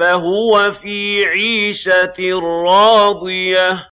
فَهُوَ فِي عِيشَةٍ رَّاضِيَةٍ.